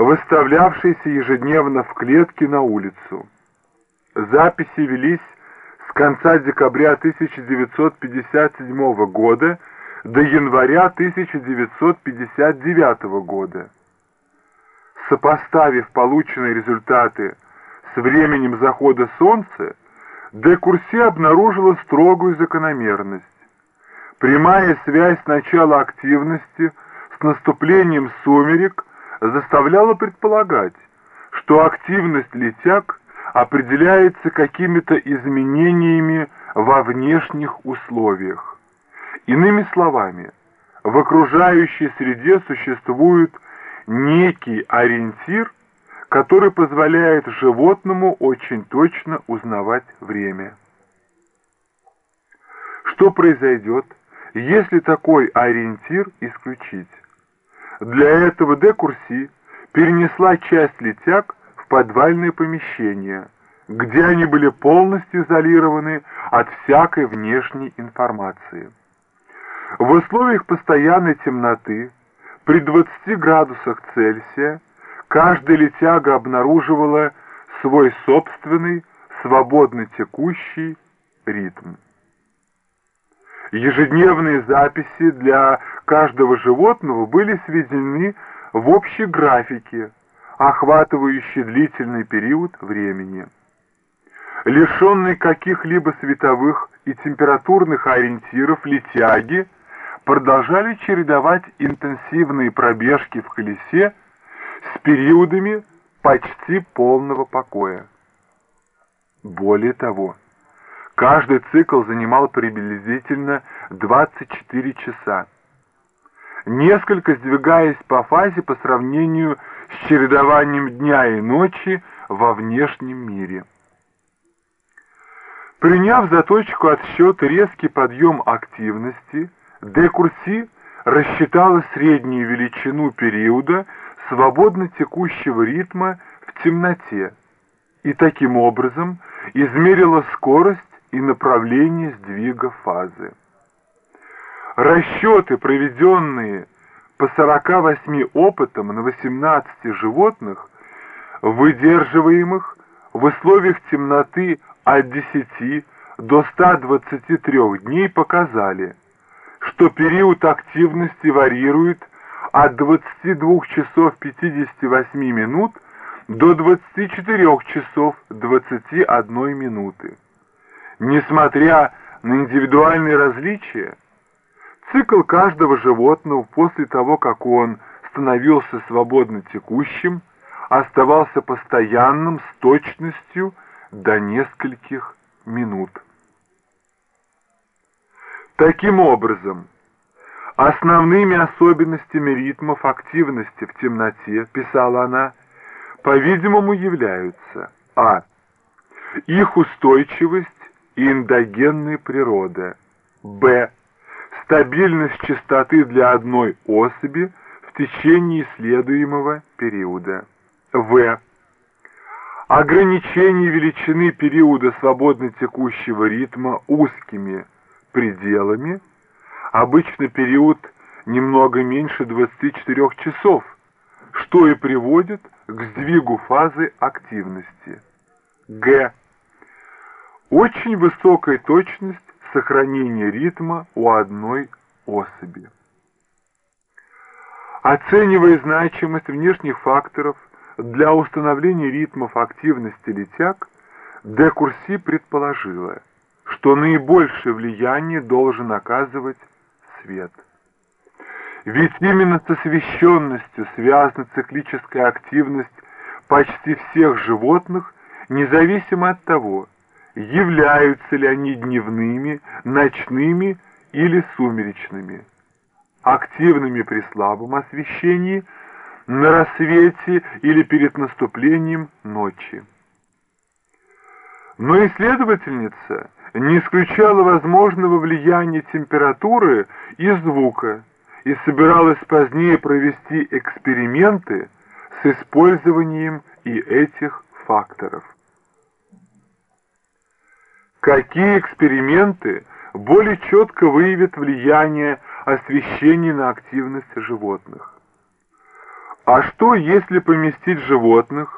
выставлявшийся ежедневно в клетке на улицу. Записи велись с конца декабря 1957 года до января 1959 года. Сопоставив полученные результаты с временем захода солнца, де Курси обнаружила строгую закономерность. Прямая связь начала активности с наступлением сумерек заставляла предполагать, что активность летяг определяется какими-то изменениями во внешних условиях. Иными словами, в окружающей среде существует некий ориентир, который позволяет животному очень точно узнавать время. Что произойдет, если такой ориентир исключить? Для этого де Курси перенесла часть летяг в подвальное помещение, где они были полностью изолированы от всякой внешней информации. В условиях постоянной темноты при 20 градусах Цельсия каждая летяга обнаруживала свой собственный, свободно текущий ритм. Ежедневные записи для каждого животного были сведены в общей графике, охватывающей длительный период времени. Лишенные каких-либо световых и температурных ориентиров летяги продолжали чередовать интенсивные пробежки в колесе с периодами почти полного покоя. Более того, каждый цикл занимал приблизительно 24 часа, несколько сдвигаясь по фазе по сравнению с чередованием дня и ночи во внешнем мире. Приняв за точку отсчета резкий подъем активности, де Курси рассчитала среднюю величину периода свободно текущего ритма в темноте и таким образом измерила скорость и направление сдвига фазы. Расчеты, проведенные по 48 опытам на 18 животных, выдерживаемых в условиях темноты от 10 до 123 дней, показали, что период активности варьирует от 22 часов 58 минут до 24 часов 21 минуты. Несмотря на индивидуальные различия, цикл каждого животного после того, как он становился свободно текущим, оставался постоянным с точностью до нескольких минут. Таким образом, Основными особенностями ритмов активности в темноте, писала она, по-видимому являются а. Их устойчивость и эндогенная природа, б. Стабильность частоты для одной особи в течение исследуемого периода, в. Ограничение величины периода свободно текущего ритма узкими пределами, обычно период немного меньше 24 часов, что и приводит к сдвигу фазы активности. Г. Очень высокая точность сохранения ритма у одной особи. Оценивая значимость внешних факторов для установления ритмов активности летяг, Де Курси предположила, что наибольшее влияние должен оказывать свет. Ведь именно с освещенностью связана циклическая активность почти всех животных, независимо от того, являются ли они дневными, ночными или сумеречными, активными при слабом освещении, на рассвете или перед наступлением ночи. Но исследовательница не исключала возможного влияния температуры и звука и собиралась позднее провести эксперименты с использованием и этих факторов. Какие эксперименты более четко выявят влияние освещения на активность животных? А что, если поместить животных,